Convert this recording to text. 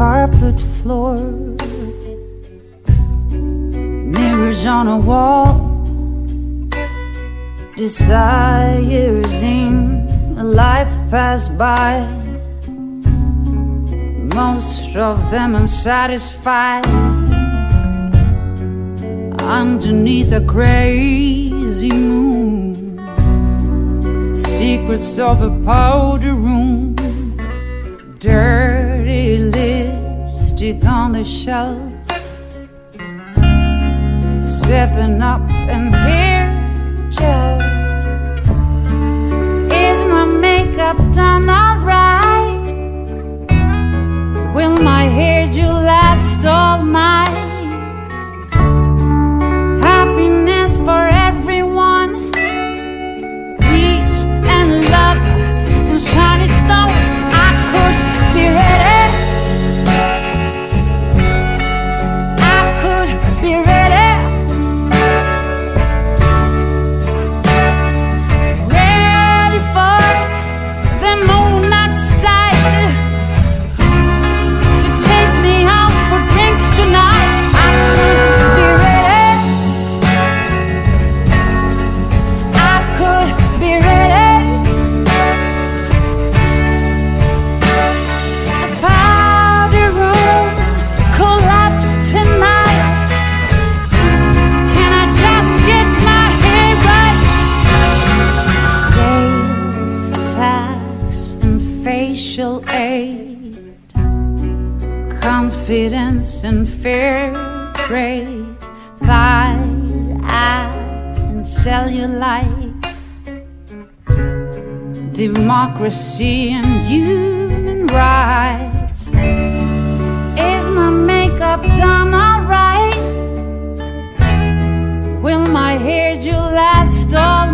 carpet floor. Mirrors on a wall. Desires in a life passed by. Most of them unsatisfied. Underneath a crazy moon. Secrets of a powder room. Dirt lipstick on the shelf Seven up and hair gel. Is my makeup done and facial aid, confidence and fair trade, thighs, ass, and cellulite, democracy and human rights. Is my makeup done alright? Will my hair do last all